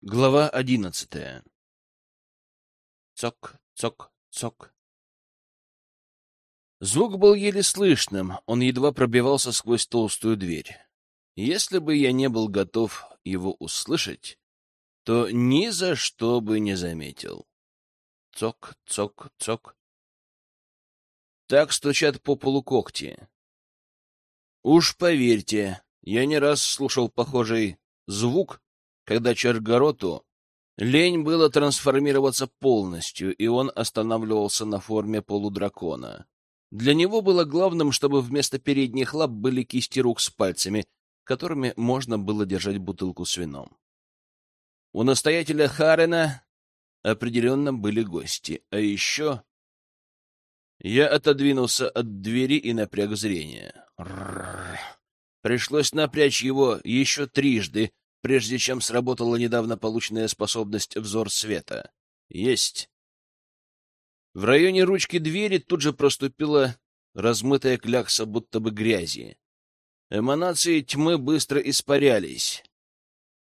Глава одиннадцатая. Цок, цок, цок. Звук был еле слышным, он едва пробивался сквозь толстую дверь. Если бы я не был готов его услышать, то ни за что бы не заметил. Цок, цок, цок. Так стучат по полу когти. Уж поверьте, я не раз слушал похожий звук, когда Чаргороту лень было трансформироваться полностью, и он останавливался на форме полудракона. Для него было главным, чтобы вместо передних лап были кисти рук с пальцами, которыми можно было держать бутылку с вином. У настоятеля Харена определенно были гости, а еще... Я отодвинулся от двери и напряг зрение. Пришлось напрячь его еще трижды, прежде чем сработала недавно полученная способность «Взор света». Есть. В районе ручки двери тут же проступила размытая клякса будто бы грязи. Эманации тьмы быстро испарялись.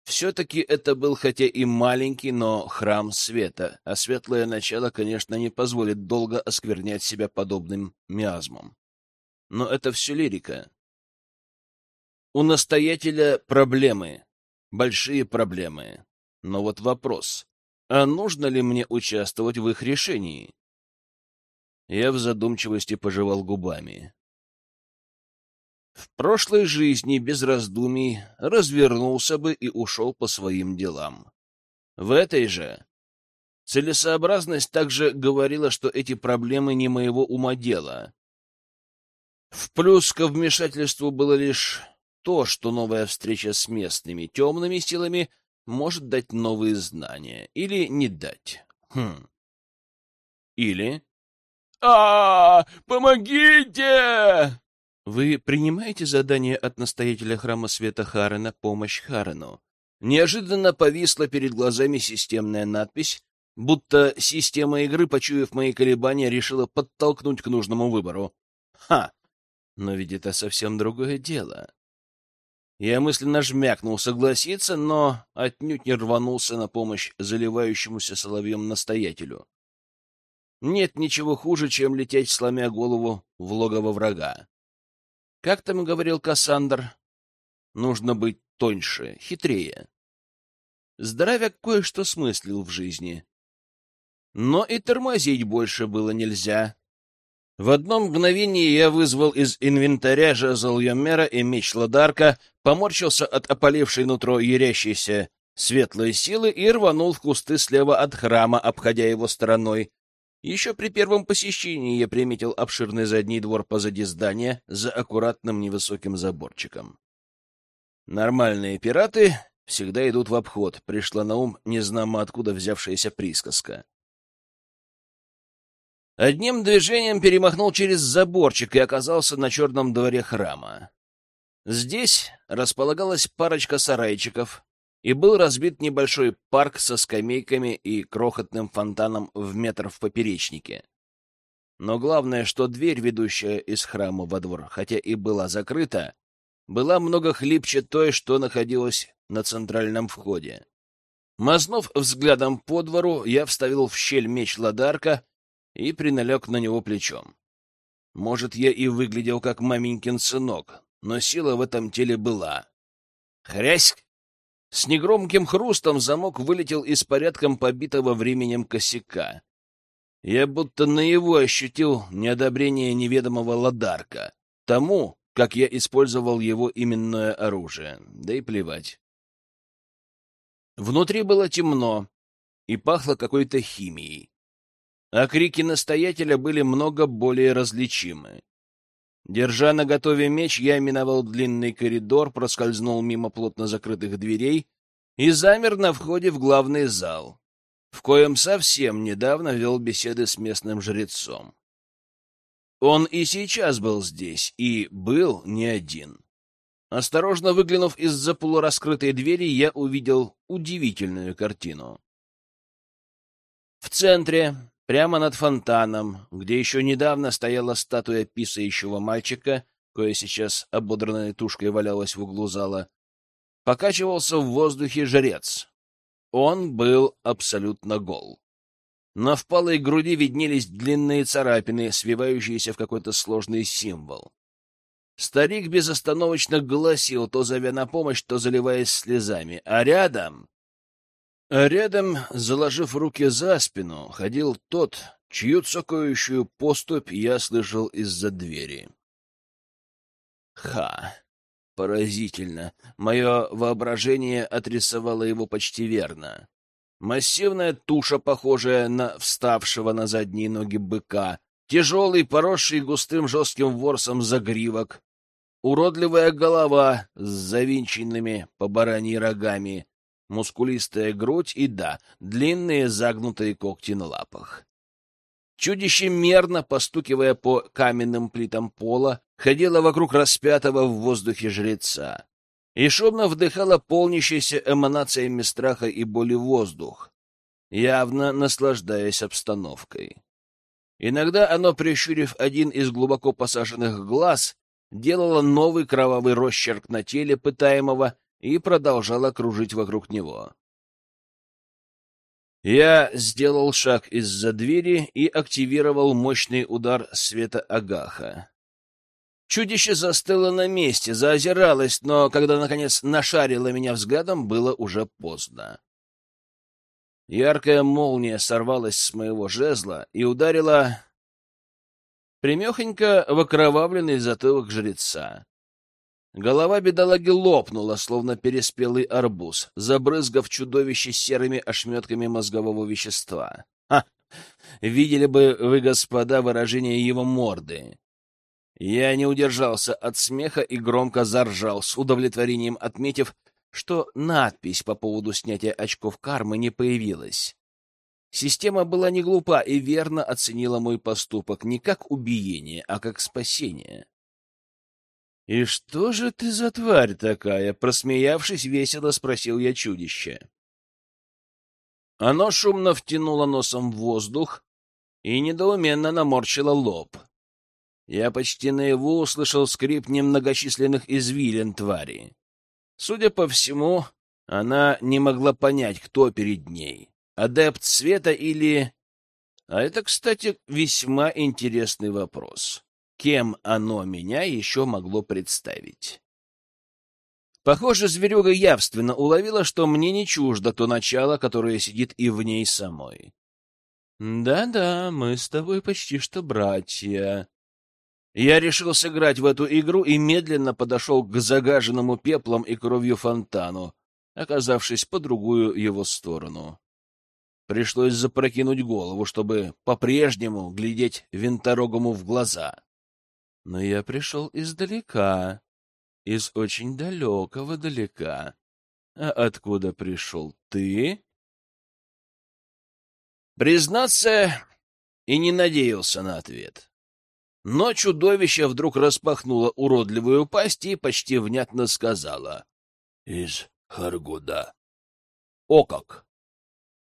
Все-таки это был хотя и маленький, но храм света, а светлое начало, конечно, не позволит долго осквернять себя подобным миазмом. Но это все лирика. У настоятеля проблемы, большие проблемы. Но вот вопрос, а нужно ли мне участвовать в их решении? Я в задумчивости пожевал губами. В прошлой жизни без раздумий развернулся бы и ушел по своим делам. В этой же целесообразность также говорила, что эти проблемы не моего ума дело. В плюс ко вмешательству было лишь то, что новая встреча с местными темными силами может дать новые знания или не дать. Хм. Или... а, -а, -а Помогите! Вы принимаете задание от настоятеля храма света Харена «Помощь Харену»? Неожиданно повисла перед глазами системная надпись, будто система игры, почуяв мои колебания, решила подтолкнуть к нужному выбору. Ха! Но ведь это совсем другое дело. Я мысленно жмякнул согласиться, но отнюдь не рванулся на помощь заливающемуся соловьем настоятелю. Нет ничего хуже, чем лететь, сломя голову в логово врага. Как там говорил Кассандр, нужно быть тоньше, хитрее. Здоровяк кое-что смыслил в жизни. Но и тормозить больше было нельзя. В одно мгновение я вызвал из инвентаря жезл Йомера и меч Ладарка, поморщился от опалившей нутро ярящейся светлой силы и рванул в кусты слева от храма, обходя его стороной. Еще при первом посещении я приметил обширный задний двор позади здания за аккуратным невысоким заборчиком. Нормальные пираты всегда идут в обход, пришла на ум незнамо откуда взявшаяся присказка. Одним движением перемахнул через заборчик и оказался на черном дворе храма. Здесь располагалась парочка сарайчиков, и был разбит небольшой парк со скамейками и крохотным фонтаном в метр в поперечнике. Но главное, что дверь, ведущая из храма во двор, хотя и была закрыта, была много хлипче той, что находилась на центральном входе. Мазнув взглядом по двору, я вставил в щель меч Ладарка и приналег на него плечом. Может, я и выглядел как маменькин сынок, но сила в этом теле была. Хряськ! С негромким хрустом замок вылетел из порядком побитого временем косяка. Я будто наяву ощутил неодобрение неведомого ладарка, тому, как я использовал его именное оружие, да и плевать. Внутри было темно и пахло какой-то химией а крики настоятеля были много более различимы. Держа на готове меч, я миновал длинный коридор, проскользнул мимо плотно закрытых дверей и замер на входе в главный зал, в коем совсем недавно вел беседы с местным жрецом. Он и сейчас был здесь, и был не один. Осторожно выглянув из-за полураскрытой двери, я увидел удивительную картину. В центре, Прямо над фонтаном, где еще недавно стояла статуя писающего мальчика, кое сейчас ободранной тушкой валялась в углу зала, покачивался в воздухе жрец. Он был абсолютно гол. На впалой груди виднелись длинные царапины, свивающиеся в какой-то сложный символ. Старик безостановочно гласил, то зовя на помощь, то заливаясь слезами. А рядом... А рядом, заложив руки за спину, ходил тот, чью цокающую поступь я слышал из-за двери. Ха! Поразительно. Мое воображение отрисовало его почти верно. Массивная туша, похожая на вставшего на задние ноги быка, тяжелый, поросший густым жестким ворсом загривок, уродливая голова с завинченными по бараньи рогами, мускулистая грудь и, да, длинные загнутые когти на лапах. Чудище, мерно постукивая по каменным плитам пола, ходило вокруг распятого в воздухе жреца и шумно вдыхало полнящийся эманациями страха и боли воздух, явно наслаждаясь обстановкой. Иногда оно, прищурив один из глубоко посаженных глаз, делало новый кровавый росчерк на теле пытаемого и продолжало кружить вокруг него. Я сделал шаг из-за двери и активировал мощный удар света Агаха. Чудище застыло на месте, заозиралось, но когда, наконец, нашарило меня взглядом, было уже поздно. Яркая молния сорвалась с моего жезла и ударила примехонько в окровавленный затылок жреца. Голова бедолаги лопнула, словно переспелый арбуз, забрызгав чудовище серыми ошметками мозгового вещества. Ха! Видели бы вы, господа, выражение его морды. Я не удержался от смеха и громко заржал, с удовлетворением отметив, что надпись по поводу снятия очков кармы не появилась. Система была не глупа и верно оценила мой поступок не как убиение, а как спасение. «И что же ты за тварь такая?» — просмеявшись, весело спросил я чудище. Оно шумно втянуло носом в воздух и недоуменно наморщило лоб. Я почти наяву услышал скрип немногочисленных извилин твари. Судя по всему, она не могла понять, кто перед ней — адепт света или... А это, кстати, весьма интересный вопрос. Кем оно меня еще могло представить? Похоже, зверюга явственно уловила, что мне не чуждо то начало, которое сидит и в ней самой. «Да-да, мы с тобой почти что братья», я решил сыграть в эту игру и медленно подошел к загаженному пеплом и кровью фонтану, оказавшись по другую его сторону. Пришлось запрокинуть голову, чтобы по-прежнему глядеть винторогому в глаза. Но я пришел издалека, из очень далекого далека. А откуда пришел ты? Признаться, и не надеялся на ответ. Но чудовище вдруг распахнуло уродливую пасть и почти внятно сказала. — Из Харгуда. — О как!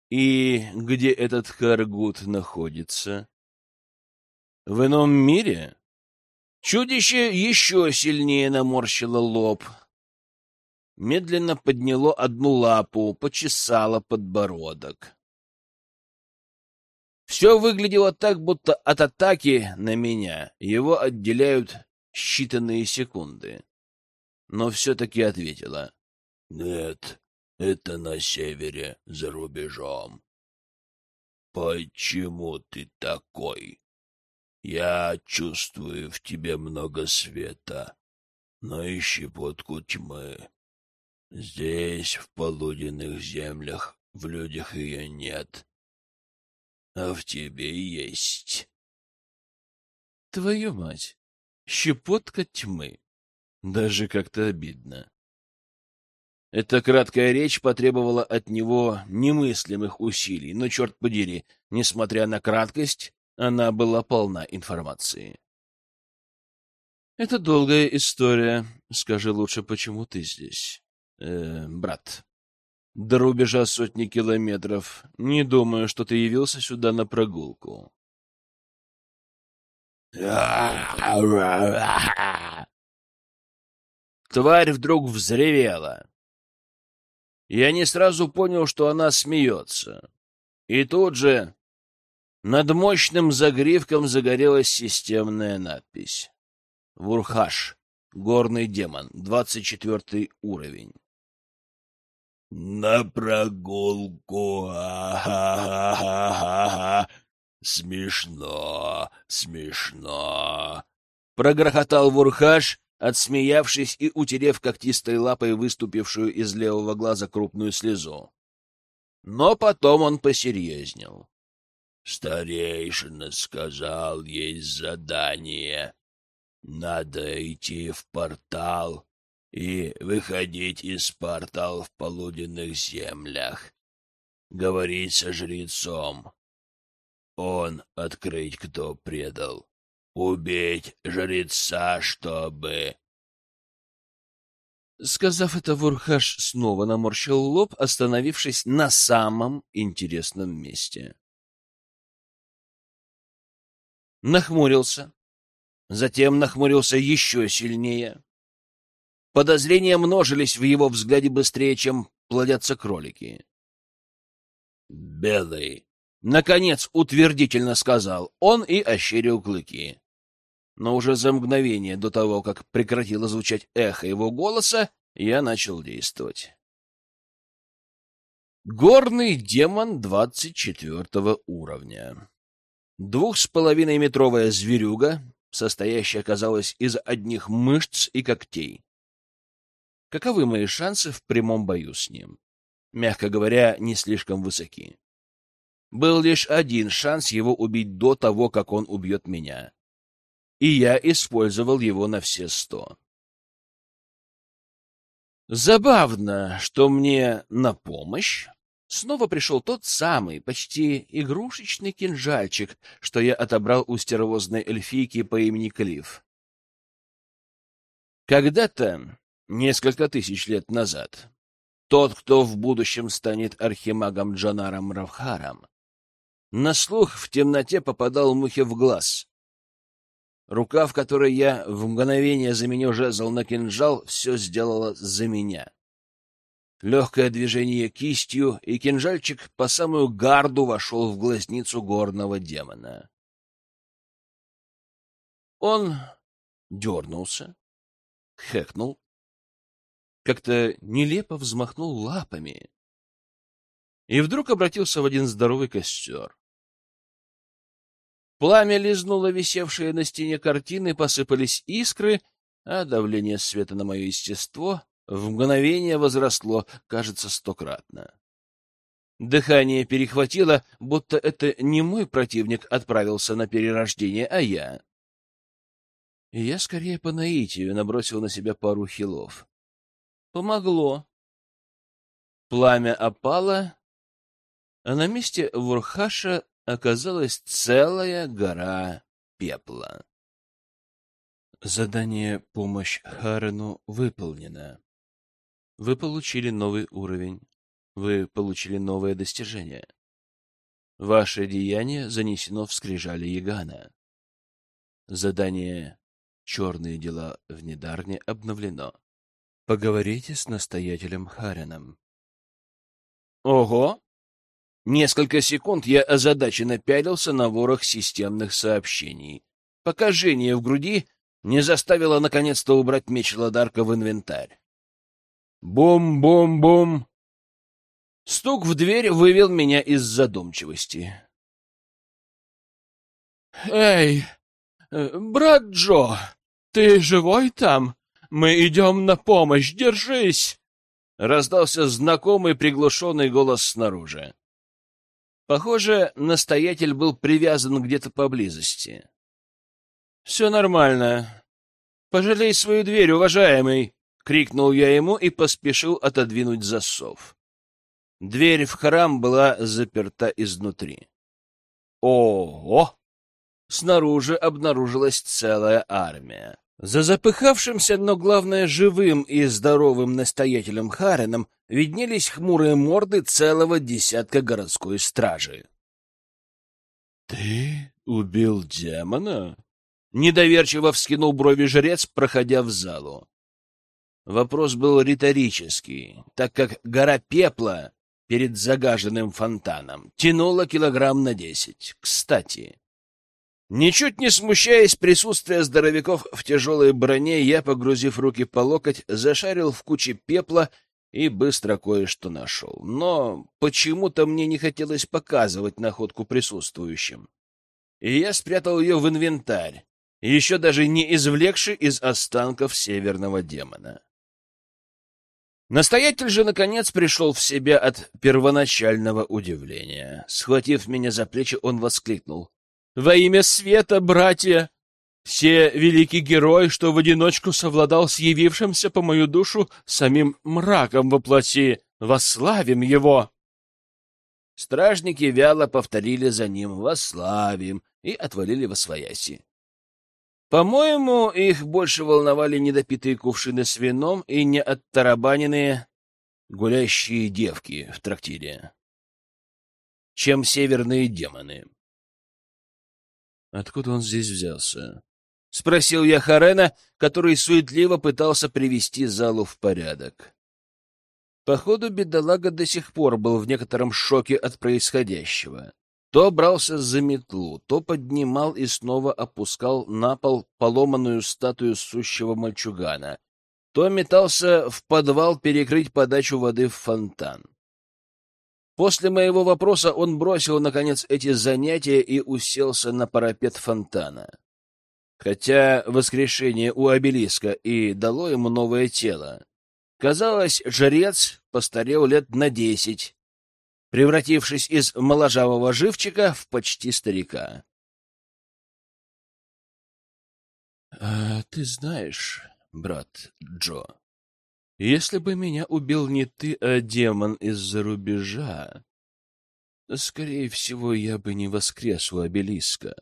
И где этот Харгуд находится? — В ином мире? Чудище еще сильнее наморщило лоб. Медленно подняло одну лапу, почесало подбородок. Все выглядело так, будто от атаки на меня его отделяют считанные секунды. Но все-таки ответила. — Нет, это на севере, за рубежом. — Почему ты такой? Я чувствую в тебе много света, но и щепотку тьмы. Здесь, в полуденных землях, в людях ее нет а в тебе есть. Твою мать! Щепотка тьмы. Даже как-то обидно. Эта краткая речь потребовала от него немыслимых усилий, но, черт подери, несмотря на краткость, она была полна информации. «Это долгая история. Скажи лучше, почему ты здесь, э, брат?» До рубежа сотни километров. Не думаю, что ты явился сюда на прогулку. Тварь вдруг взревела. Я не сразу понял, что она смеется. И тут же над мощным загривком загорелась системная надпись. Вурхаш. Горный демон. Двадцать четвертый уровень. На прогулку. А-ха-ха-ха-ха. Смешно, смешно. Прогрохотал Вурхаш, отсмеявшись и утерев когтистой лапой выступившую из левого глаза крупную слезу. Но потом он посерьезнел. Старейшина сказал, есть задание. Надо идти в портал и выходить из портала в полуденных землях. Говорить со жрецом. Он открыть, кто предал. Убить жреца, чтобы... Сказав это, Вурхаш снова наморщил лоб, остановившись на самом интересном месте. Нахмурился. Затем нахмурился еще сильнее. Подозрения множились в его взгляде быстрее, чем плодятся кролики. «Белый!» — наконец утвердительно сказал он и ощерил клыки. Но уже за мгновение до того, как прекратило звучать эхо его голоса, я начал действовать. Горный демон двадцать четвертого уровня. Двух с половиной метровая зверюга, состоящая, казалось, из одних мышц и когтей. Каковы мои шансы в прямом бою с ним? Мягко говоря, не слишком высоки. Был лишь один шанс его убить до того, как он убьет меня. И я использовал его на все сто. Забавно, что мне на помощь Снова пришел тот самый, почти игрушечный кинжальчик, что я отобрал у стервозной эльфийки по имени Клифф. Когда-то, несколько тысяч лет назад, тот, кто в будущем станет архимагом Джанаром Равхаром, на слух в темноте попадал мухе в глаз. Рука, в которой я в мгновение заменил жезл на кинжал, все сделала за меня. Легкое движение кистью, и кинжальчик по самую гарду вошел в глазницу горного демона. Он дернулся, хэкнул, как-то нелепо взмахнул лапами и вдруг обратился в один здоровый костер. Пламя лизнуло висевшие на стене картины, посыпались искры, а давление света на мое естество в мгновение возросло, кажется, стократно. Дыхание перехватило, будто это не мой противник отправился на перерождение, а я. Я скорее по наитию набросил на себя пару хилов. Помогло. Пламя опало, а на месте Вурхаша оказалась целая гора пепла. Задание «Помощь Харену» выполнено. Вы получили новый уровень. Вы получили новое достижение. Ваше деяние занесено в скрижали Ягана. Задание «Черные дела в Недарне» обновлено. Поговорите с настоятелем Харином. Ого! Несколько секунд я озадаченно пялился на ворох системных сообщений, пока жжение в груди не заставило наконец-то убрать меч Ладарка в инвентарь. Бум-бум-бум. Стук в дверь вывел меня из задумчивости. «Эй, э, брат Джо, ты живой там? Мы идем на помощь, держись!» Раздался знакомый приглушенный голос снаружи. Похоже, настоятель был привязан где-то поблизости. «Все нормально. Пожалей свою дверь, уважаемый!» Крикнул я ему и поспешил отодвинуть засов. Дверь в храм была заперта изнутри. Ого! Снаружи обнаружилась целая армия. За запыхавшимся, но, главное, живым и здоровым настоятелем Хареном виднелись хмурые морды целого десятка городской стражи. — Ты убил демона? — недоверчиво вскинул брови жрец, проходя в залу. Вопрос был риторический, так как гора пепла перед загаженным фонтаном тянула килограмм на десять. Кстати, ничуть не смущаясь присутствия здоровяков в тяжелой броне, я, погрузив руки по локоть, зашарил в куче пепла и быстро кое-что нашел. Но почему-то мне не хотелось показывать находку присутствующим. И я спрятал ее в инвентарь, еще даже не извлекший из останков северного демона. Настоятель же, наконец, пришел в себя от первоначального удивления. Схватив меня за плечи, он воскликнул. — Во имя света, братья! Все великий герой, что в одиночку совладал с явившимся по мою душу самим мраком во восславим его! Стражники вяло повторили за ним «Восславим!» и отвалили во свояси. По-моему, их больше волновали недопитые кувшины с вином и не оттарабаненные гулящие девки в трактире, чем северные демоны. Откуда он здесь взялся? — спросил я Харена, который суетливо пытался привести залу в порядок. Походу, бедолага до сих пор был в некотором шоке от происходящего. То брался за метлу, то поднимал и снова опускал на пол поломанную статую сущего мальчугана, то метался в подвал перекрыть подачу воды в фонтан. После моего вопроса он бросил, наконец, эти занятия и уселся на парапет фонтана. Хотя воскрешение у обелиска и дало ему новое тело. Казалось, жрец постарел лет на десять, превратившись из моложавого живчика в почти старика. «А, — Ты знаешь, брат Джо, если бы меня убил не ты, а демон из-за рубежа, скорее всего, я бы не воскрес у обелиска.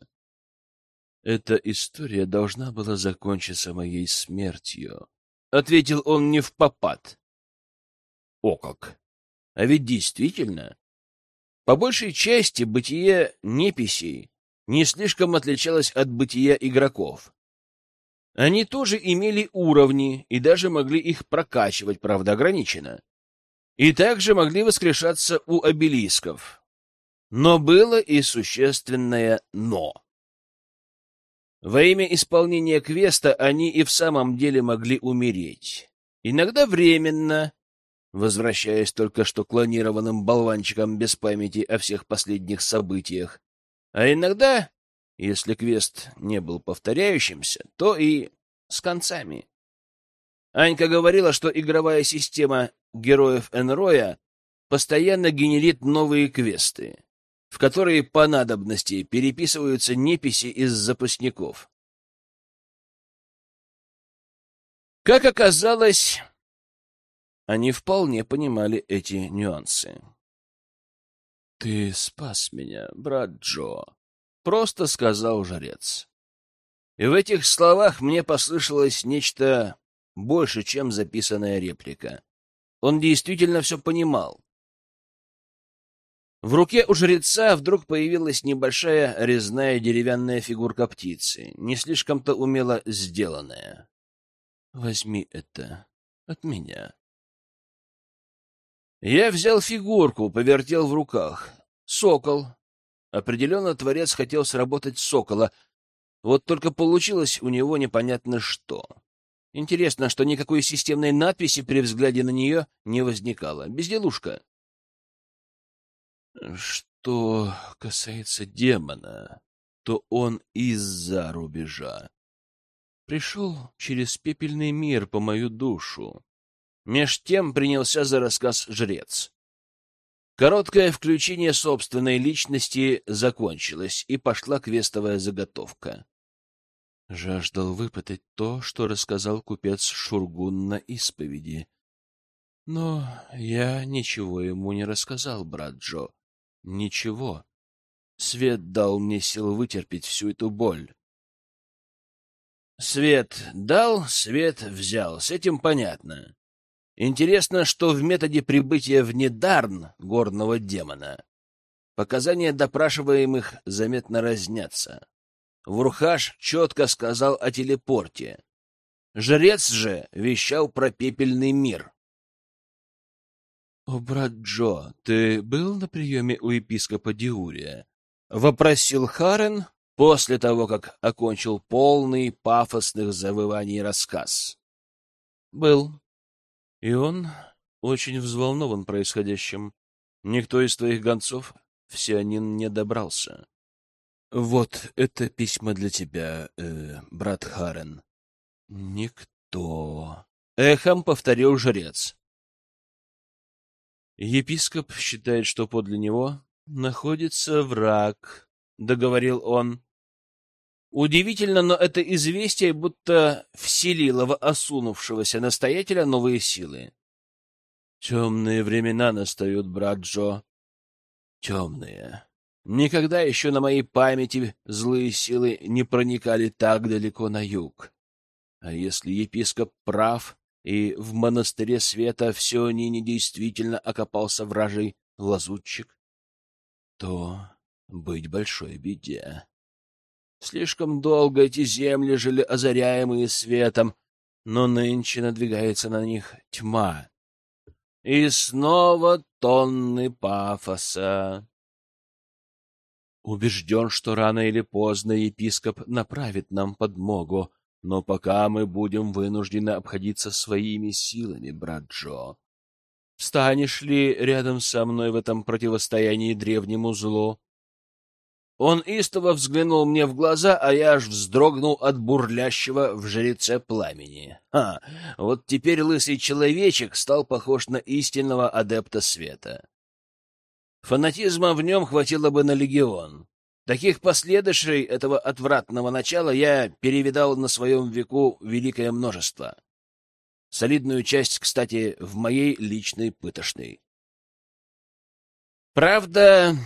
Эта история должна была закончиться моей смертью, — ответил он не в попад. — О как! А ведь действительно, по большей части бытие неписей не слишком отличалось от бытия игроков. Они тоже имели уровни и даже могли их прокачивать, правда, ограниченно. И также могли воскрешаться у обелисков. Но было и существенное «но». Во имя исполнения квеста они и в самом деле могли умереть. Иногда временно, возвращаясь только что клонированным болванчиком без памяти о всех последних событиях. А иногда, если квест не был повторяющимся, то и с концами. Анька говорила, что игровая система героев Энроя постоянно генерит новые квесты, в которые по надобности переписываются неписи из запасников. Как оказалось, они вполне понимали эти нюансы. «Ты спас меня, брат Джо», — просто сказал жрец. И в этих словах мне послышалось нечто больше, чем записанная реплика. Он действительно все понимал. В руке у жреца вдруг появилась небольшая резная деревянная фигурка птицы, не слишком-то умело сделанная. «Возьми это от меня», я взял фигурку, повертел в руках. Сокол. Определенно, творец хотел сработать сокола. Вот только получилось у него непонятно что. Интересно, что никакой системной надписи при взгляде на нее не возникало. Безделушка. Что касается демона, то он из-за рубежа. Пришел через пепельный мир по мою душу. Меж тем принялся за рассказ жрец. Короткое включение собственной личности закончилось, и пошла квестовая заготовка. Жаждал выпытать то, что рассказал купец Шургун на исповеди. Но я ничего ему не рассказал, брат Джо. Ничего. Свет дал мне сил вытерпеть всю эту боль. Свет дал, свет взял. С этим понятно. Интересно, что в методе прибытия в Недарн горного демона показания допрашиваемых заметно разнятся. Вурхаш четко сказал о телепорте. Жрец же вещал про пепельный мир. — О, брат Джо, ты был на приеме у епископа Диурия? — вопросил Харен после того, как окончил полный пафосных завываний рассказ. — Был. И он очень взволнован происходящим. Никто из твоих гонцов в Сианин не добрался. — Вот это письмо для тебя, э, брат Харен. — Никто. Эхом повторил жрец. Епископ считает, что подле него находится враг, — договорил он. Удивительно, но это известие будто вселило в осунувшегося настоятеля новые силы. Темные времена настают, брат Джо. Темные. Никогда еще на моей памяти злые силы не проникали так далеко на юг. А если епископ прав, и в монастыре света все ныне действительно окопался вражий лазутчик, то быть большой беде. Слишком долго эти земли жили озаряемые светом, но нынче надвигается на них тьма. И снова тонны пафоса. Убежден, что рано или поздно епископ направит нам подмогу, но пока мы будем вынуждены обходиться своими силами, брат Джо. Станешь ли рядом со мной в этом противостоянии древнему злу? Он истово взглянул мне в глаза, а я аж вздрогнул от бурлящего в жреце пламени. Ха, вот теперь лысый человечек стал похож на истинного адепта света. Фанатизма в нем хватило бы на легион. Таких последующей этого отвратного начала я перевидал на своем веку великое множество. Солидную часть, кстати, в моей личной пытошной. Правда,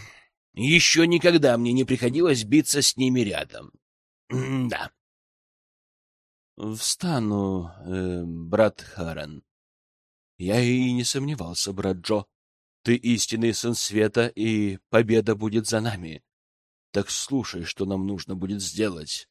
еще никогда мне не приходилось биться с ними рядом. да. Встану, э, брат Харан. Я и не сомневался, брат Джо. Ты истинный сын света, и победа будет за нами. Так слушай, что нам нужно будет сделать.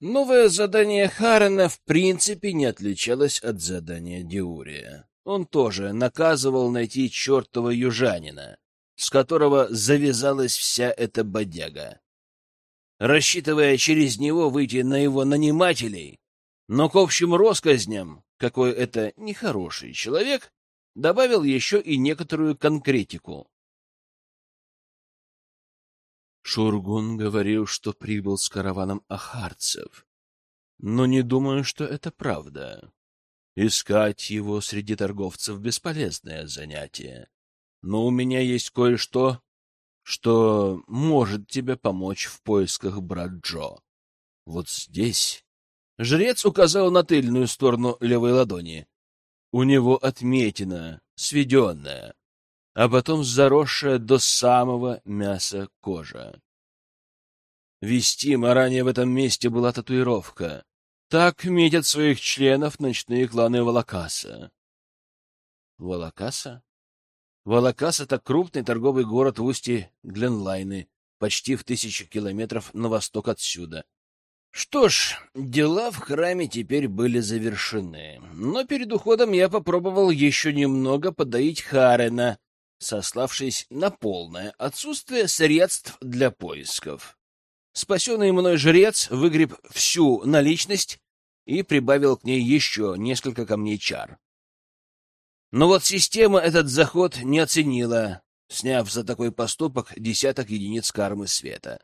Новое задание Харена в принципе не отличалось от задания Диурия. Он тоже наказывал найти чертова южанина, с которого завязалась вся эта бодяга. Рассчитывая через него выйти на его нанимателей, но к общим росказням, какой это нехороший человек, добавил еще и некоторую конкретику. Шургун говорил, что прибыл с караваном ахарцев. Но не думаю, что это правда. Искать его среди торговцев — бесполезное занятие. Но у меня есть кое-что, что может тебе помочь в поисках брат Джо. Вот здесь. Жрец указал на тыльную сторону левой ладони. У него отметина, сведенная, а потом заросшая до самого мяса кожа. Вестимо ранее в этом месте была татуировка. Так метят своих членов ночные кланы Волокаса. Волокаса? Волокас — это крупный торговый город в устье Гленлайны, почти в тысячу километров на восток отсюда. Что ж, дела в храме теперь были завершены, но перед уходом я попробовал еще немного подоить Харена, сославшись на полное отсутствие средств для поисков. Спасенный мной жрец выгреб всю наличность и прибавил к ней еще несколько камней чар. Но вот система этот заход не оценила, сняв за такой поступок десяток единиц кармы света.